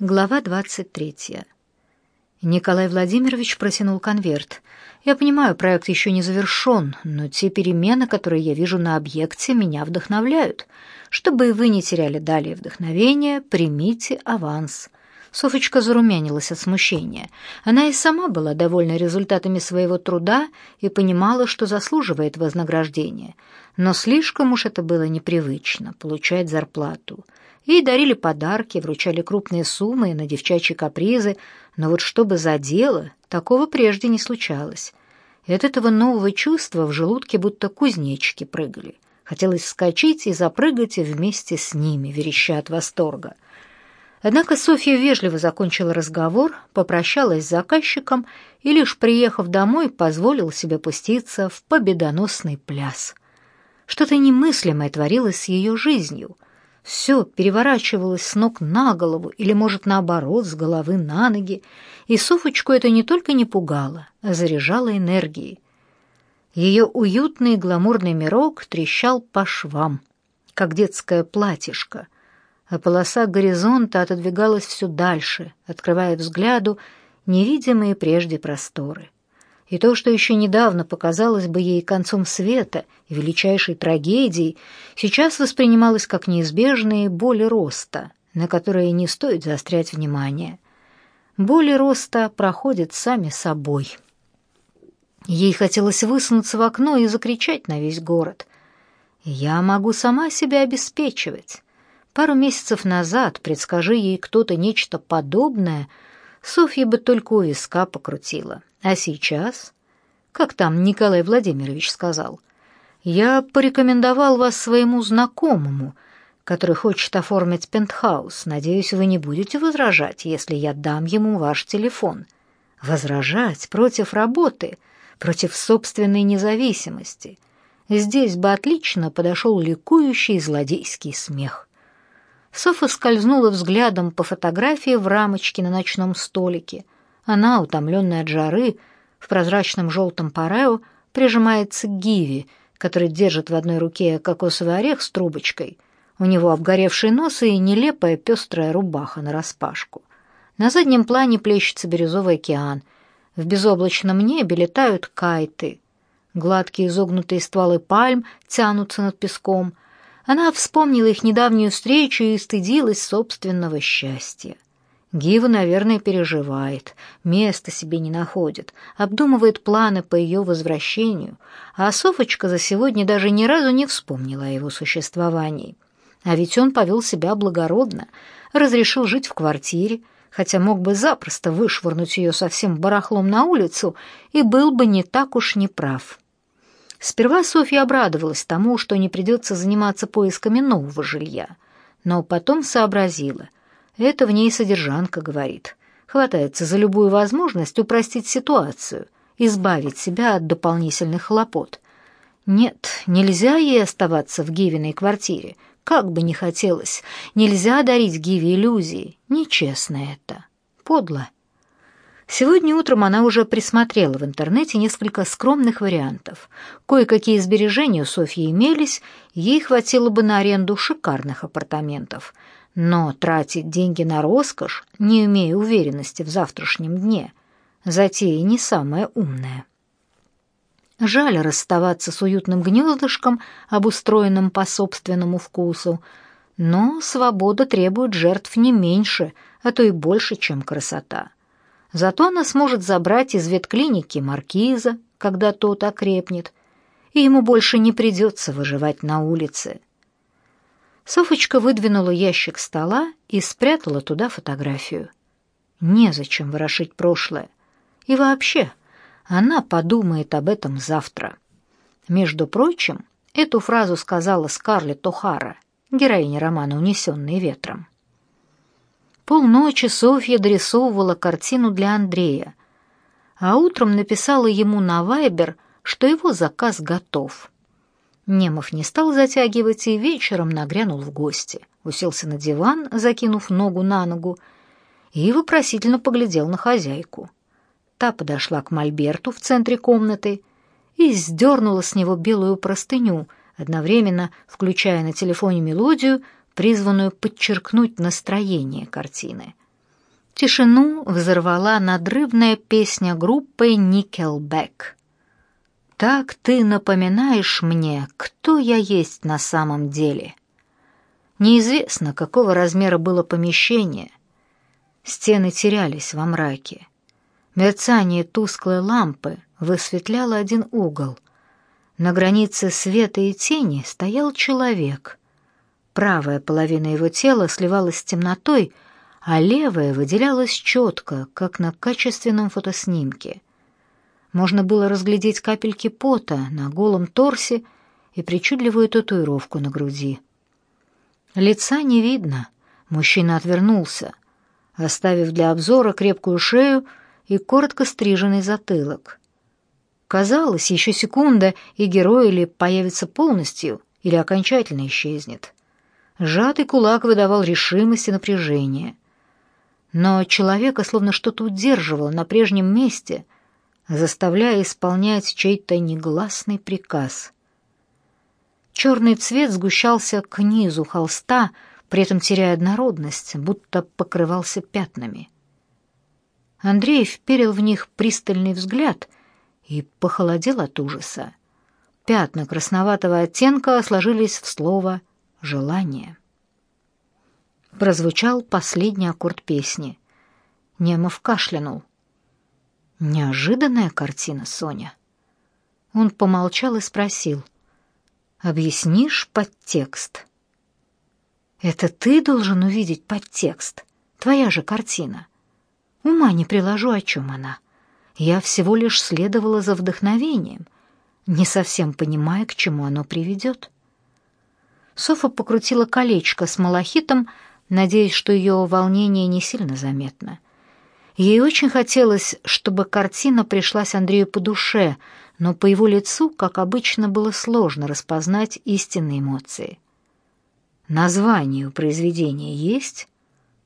Глава 23. Николай Владимирович протянул конверт. Я понимаю, проект еще не завершен, но те перемены, которые я вижу на объекте, меня вдохновляют. Чтобы вы не теряли далее вдохновения, примите аванс. Софочка зарумянилась от смущения. Она и сама была довольна результатами своего труда и понимала, что заслуживает вознаграждения. Но слишком уж это было непривычно — получать зарплату — Ей дарили подарки, вручали крупные суммы на девчачьи капризы, но вот чтобы за дело, такого прежде не случалось. И от этого нового чувства в желудке будто кузнечики прыгали. Хотелось вскочить и запрыгать вместе с ними, вереща от восторга. Однако Софья вежливо закончила разговор, попрощалась с заказчиком и, лишь приехав домой, позволила себе пуститься в победоносный пляс. Что-то немыслимое творилось с ее жизнью — все переворачивалось с ног на голову или, может, наоборот, с головы на ноги, и Софочку это не только не пугало, а заряжало энергией. Ее уютный гламурный мирок трещал по швам, как детское платьишко, а полоса горизонта отодвигалась все дальше, открывая взгляду невидимые прежде просторы и то, что еще недавно показалось бы ей концом света и величайшей трагедией, сейчас воспринималось как неизбежные боли роста, на которые не стоит заострять внимание. Боли роста проходят сами собой. Ей хотелось высунуться в окно и закричать на весь город. «Я могу сама себя обеспечивать». Пару месяцев назад, предскажи ей кто-то нечто подобное, Софья бы только у виска покрутила. А сейчас, как там Николай Владимирович сказал, я порекомендовал вас своему знакомому, который хочет оформить пентхаус. Надеюсь, вы не будете возражать, если я дам ему ваш телефон. Возражать против работы, против собственной независимости. Здесь бы отлично подошел ликующий злодейский смех. Софа скользнула взглядом по фотографии в рамочке на ночном столике — она, утомленная от жары, в прозрачном желтом парео прижимается к Гиви, который держит в одной руке кокосовый орех с трубочкой. У него обгоревший нос и нелепая пестрая рубаха нараспашку. На заднем плане плещется бирюзовый океан. В безоблачном небе летают кайты. Гладкие изогнутые стволы пальм тянутся над песком. Она вспомнила их недавнюю встречу и стыдилась собственного счастья. Гива, наверное, переживает, места себе не находит, обдумывает планы по ее возвращению, а Софочка за сегодня даже ни разу не вспомнила о его существовании. А ведь он повел себя благородно, разрешил жить в квартире, хотя мог бы запросто вышвырнуть ее совсем барахлом на улицу и был бы не так уж неправ. Сперва Софья обрадовалась тому, что не придется заниматься поисками нового жилья, но потом сообразила — это в ней содержанка говорит. Хватается за любую возможность упростить ситуацию, избавить себя от дополнительных хлопот. Нет, нельзя ей оставаться в Гивиной квартире. Как бы ни хотелось, нельзя дарить Гиве иллюзии. Нечестно это. Подло. Сегодня утром она уже присмотрела в интернете несколько скромных вариантов. Кое-какие сбережения у Софьи имелись, ей хватило бы на аренду шикарных апартаментов — но тратить деньги на роскошь, не имея уверенности в завтрашнем дне, затея не самая умная. Жаль расставаться с уютным гнездышком, обустроенным по собственному вкусу, но свобода требует жертв не меньше, а то и больше, чем красота. Зато она сможет забрать из ветклиники маркиза, когда тот окрепнет, и ему больше не придется выживать на улице. Софочка выдвинула ящик стола и спрятала туда фотографию. Незачем ворошить прошлое. И вообще, она подумает об этом завтра. Между прочим, эту фразу сказала Скарлетт О'Хара, героиня романа «Унесенный ветром». Полночи Софья дорисовывала картину для Андрея, а утром написала ему на Вайбер, что его заказ готов — Немов не стал затягивать и вечером нагрянул в гости. Уселся на диван, закинув ногу на ногу, и вопросительно поглядел на хозяйку. Та подошла к мольберту в центре комнаты и сдернула с него белую простыню, одновременно включая на телефоне мелодию, призванную подчеркнуть настроение картины. Тишину взорвала надрывная песня группы Nickelback. «Так ты напоминаешь мне, кто я есть на самом деле». Неизвестно, какого размера было помещение. Стены терялись во мраке. Мерцание тусклой лампы высветляло один угол. На границе света и тени стоял человек. Правая половина его тела сливалась с темнотой, а левая выделялась четко, как на качественном фотоснимке. Можно было разглядеть капельки пота на голом торсе и причудливую татуировку на груди. Лица не видно. Мужчина отвернулся, оставив для обзора крепкую шею и коротко стриженный затылок. Казалось, еще секунда, и герой или появится полностью, или окончательно исчезнет. Сжатый кулак выдавал решимость и напряжение — но человека словно что-то удерживало на прежнем месте, заставляя исполнять чей-то негласный приказ. Черный цвет сгущался к низу холста, при этом теряя однородность, будто покрывался пятнами. Андрей вперил в них пристальный взгляд и похолодел от ужаса. Пятна красноватого оттенка сложились в слово «желание» прозвучал последний аккорд песни. Немов кашлянул. Неожиданная картина, Соня. Он помолчал и спросил: "Объяснишь подтекст?" "Это ты должен увидеть подтекст. Твоя же картина. Ума не приложу, о чем она. Я всего лишь следовала за вдохновением, не совсем понимая, к чему оно приведет». Софа покрутила колечко с малахитом, надеясь, что ее волнение не сильно заметно. Ей очень хотелось, чтобы картина пришлась Андрею по душе, но по его лицу, как обычно, было сложно распознать истинные эмоции. Название у произведения есть?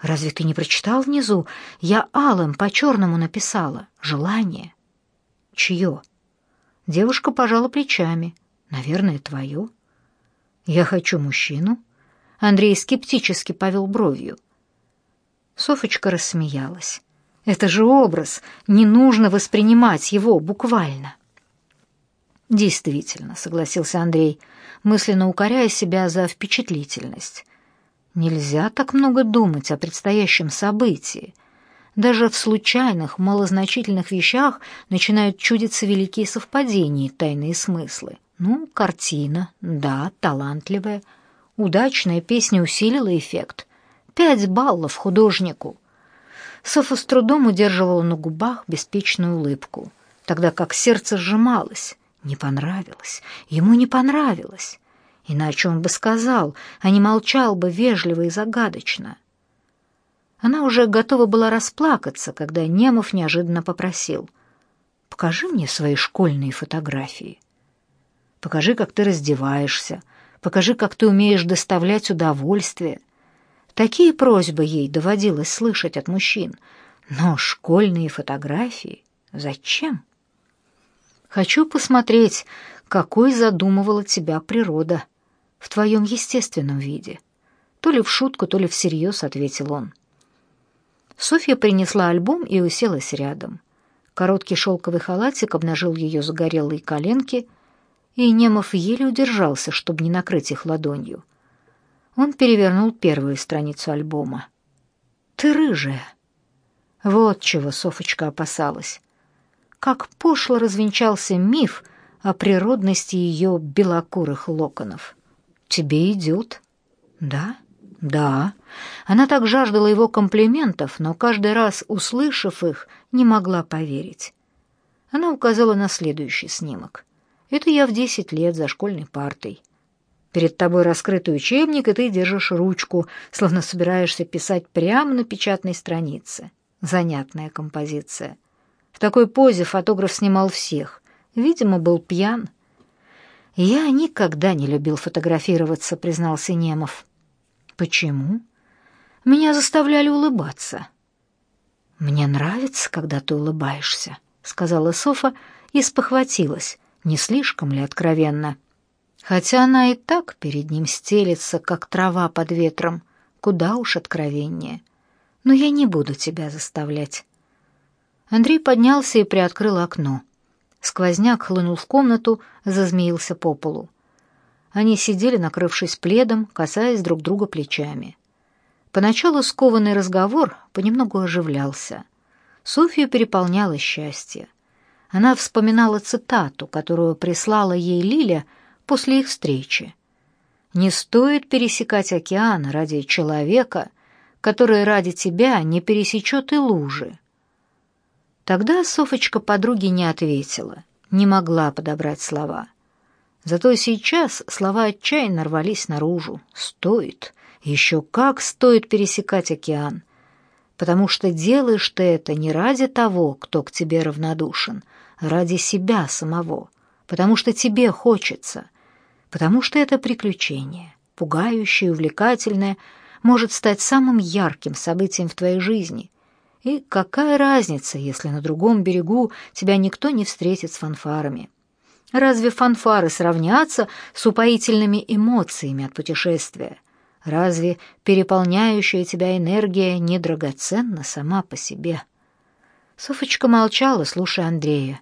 Разве ты не прочитал внизу? Я алым по черному написала. Желание. Чье? Девушка пожала плечами. Наверное, твое. Я хочу мужчину, Андрей скептически повел бровью. Софочка рассмеялась. Это же образ, не нужно воспринимать его буквально. Действительно, согласился Андрей, мысленно укоряя себя за впечатлительность. Нельзя так много думать о предстоящем событии. Даже в случайных, малозначительных вещах начинают чудиться великие совпадения и тайные смыслы. Ну, картина, да, талантливая, Удачная песня усилила эффект. Пять баллов художнику. Софа с трудом удерживала на губах беспечную улыбку, тогда как сердце сжималось. Не понравилось. Ему не понравилось. Иначе он бы сказал, а не молчал бы вежливо и загадочно. Она уже готова была расплакаться, когда Немов неожиданно попросил. «Покажи мне свои школьные фотографии. Покажи, как ты раздеваешься, Покажи, как ты умеешь доставлять удовольствие. Такие просьбы ей доводилось слышать от мужчин. Но школьные фотографии зачем? Хочу посмотреть, какой задумывала тебя природа в твоем естественном виде. То ли в шутку, то ли всерьез, ответил он. Софья принесла альбом и уселась рядом. Короткий шелковый халатик обнажил ее загорелые коленки, и Немов еле удержался, чтобы не накрыть их ладонью. Он перевернул первую страницу альбома. «Ты рыжая!» Вот чего Софочка опасалась. Как пошло развенчался миф о природности ее белокурых локонов. «Тебе идет?» «Да?» «Да». Она так жаждала его комплиментов, но каждый раз, услышав их, не могла поверить. Она указала на следующий снимок. Это я в десять лет за школьной партой. Перед тобой раскрытый учебник, и ты держишь ручку, словно собираешься писать прямо на печатной странице. Занятная композиция. В такой позе фотограф снимал всех. Видимо, был пьян. «Я никогда не любил фотографироваться», — признался Немов. «Почему?» «Меня заставляли улыбаться». «Мне нравится, когда ты улыбаешься», — сказала Софа и спохватилась. Не слишком ли откровенно? Хотя она и так перед ним стелется, как трава под ветром, куда уж откровеннее. Но я не буду тебя заставлять. Андрей поднялся и приоткрыл окно. Сквозняк хлынул в комнату, зазмеился по полу. Они сидели, накрывшись пледом, касаясь друг друга плечами. Поначалу скованный разговор понемногу оживлялся. Софью переполняло счастье. Она вспоминала цитату, которую прислала ей Лиля после их встречи. «Не стоит пересекать океан ради человека, который ради тебя не пересечет и лужи». Тогда Софочка подруге не ответила, не могла подобрать слова. Зато сейчас слова отчаянно рвались наружу. Стоит, еще как стоит пересекать океан, потому что делаешь ты это не ради того, кто к тебе равнодушен, а ради себя самого, потому что тебе хочется, потому что это приключение, пугающее, увлекательное, может стать самым ярким событием в твоей жизни, и какая разница, если на другом берегу тебя никто не встретит с фанфарами? Разве фанфары сравнятся с упоительными эмоциями от путешествия? Разве переполняющая тебя энергия не драгоценна сама по себе? Софочка молчала, слушая Андрея.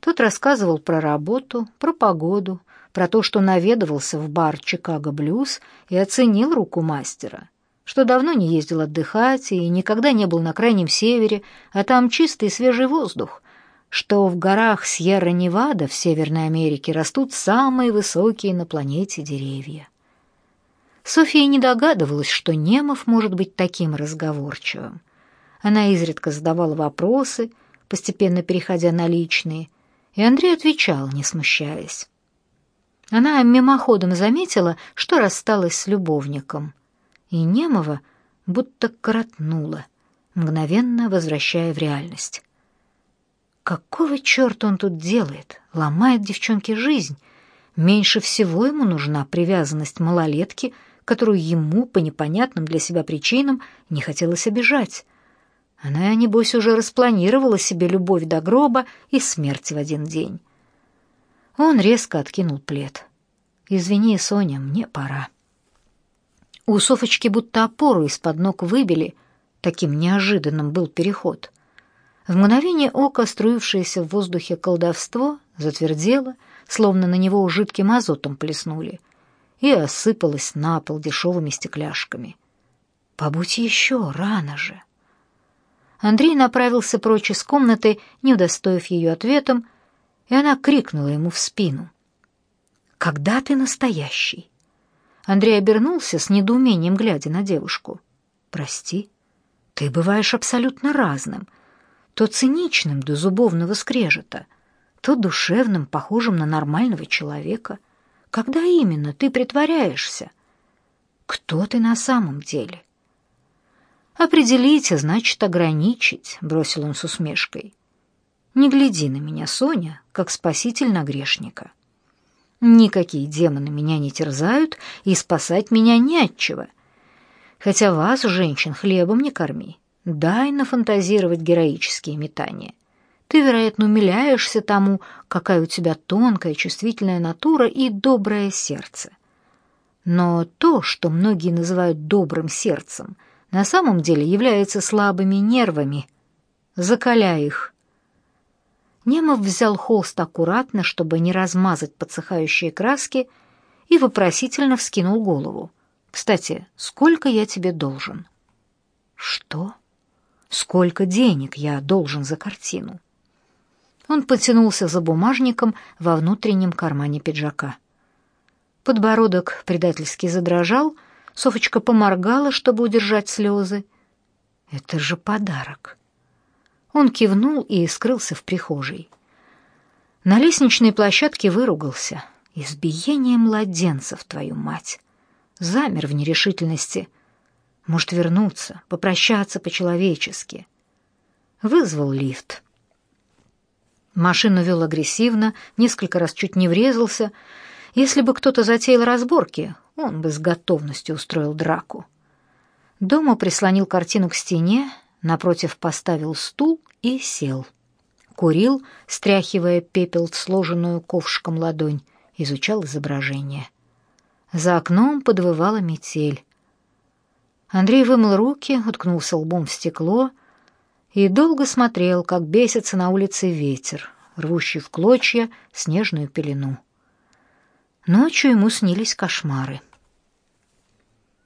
Тот рассказывал про работу, про погоду, про то, что наведывался в бар «Чикаго Блюз» и оценил руку мастера что давно не ездил отдыхать и никогда не был на крайнем севере, а там чистый свежий воздух, что в горах Сьерра-Невада в Северной Америке растут самые высокие на планете деревья. София не догадывалась, что Немов может быть таким разговорчивым. Она изредка задавала вопросы, постепенно переходя на личные, и Андрей отвечал, не смущаясь. Она мимоходом заметила, что рассталась с любовником — и Немова будто коротнула, мгновенно возвращая в реальность. Какого черта он тут делает? Ломает девчонке жизнь. Меньше всего ему нужна привязанность малолетки, которую ему по непонятным для себя причинам не хотелось обижать. Она, небось, уже распланировала себе любовь до гроба и смерть в один день. Он резко откинул плед. «Извини, Соня, мне пора». У Софочки будто опору из-под ног выбили, таким неожиданным был переход. В мгновение ока струившееся в воздухе колдовство затвердело, словно на него жидким азотом плеснули, и осыпалось на пол дешевыми стекляшками. «Побудь еще, рано же!» Андрей направился прочь из комнаты, не удостоив ее ответом, и она крикнула ему в спину. «Когда ты настоящий?» Андрей обернулся с недоумением, глядя на девушку. «Прости, ты бываешь абсолютно разным. То циничным до зубовного скрежета, то душевным, похожим на нормального человека. Когда именно ты притворяешься? Кто ты на самом деле?» «Определить, а значит ограничить», — бросил он с усмешкой. «Не гляди на меня, Соня, как спаситель на грешника». Никакие демоны меня не терзают, и спасать меня не от чего. Хотя вас, женщин, хлебом не корми. Дай нафантазировать героические метания. Ты, вероятно, умиляешься тому, какая у тебя тонкая, чувствительная натура и доброе сердце. Но то, что многие называют добрым сердцем, на самом деле является слабыми нервами. Закаляй их, Немов взял холст аккуратно, чтобы не размазать подсыхающие краски, и вопросительно вскинул голову. «Кстати, сколько я тебе должен?» «Что? Сколько денег я должен за картину?» Он потянулся за бумажником во внутреннем кармане пиджака. Подбородок предательски задрожал, Софочка поморгала, чтобы удержать слезы. «Это же подарок!» Он кивнул и скрылся в прихожей. На лестничной площадке выругался. «Избиение младенцев, твою мать!» Замер в нерешительности. Может вернуться, попрощаться по-человечески. Вызвал лифт. Машину вел агрессивно, несколько раз чуть не врезался. Если бы кто-то затеял разборки, он бы с готовностью устроил драку. Дома прислонил картину к стене, напротив поставил стул и сел. Курил, стряхивая пепел в сложенную ковшиком ладонь, изучал изображение. За окном подвывала метель. Андрей вымыл руки, уткнулся лбом в стекло и долго смотрел, как бесится на улице ветер, рвущий в клочья снежную пелену. Ночью ему снились кошмары.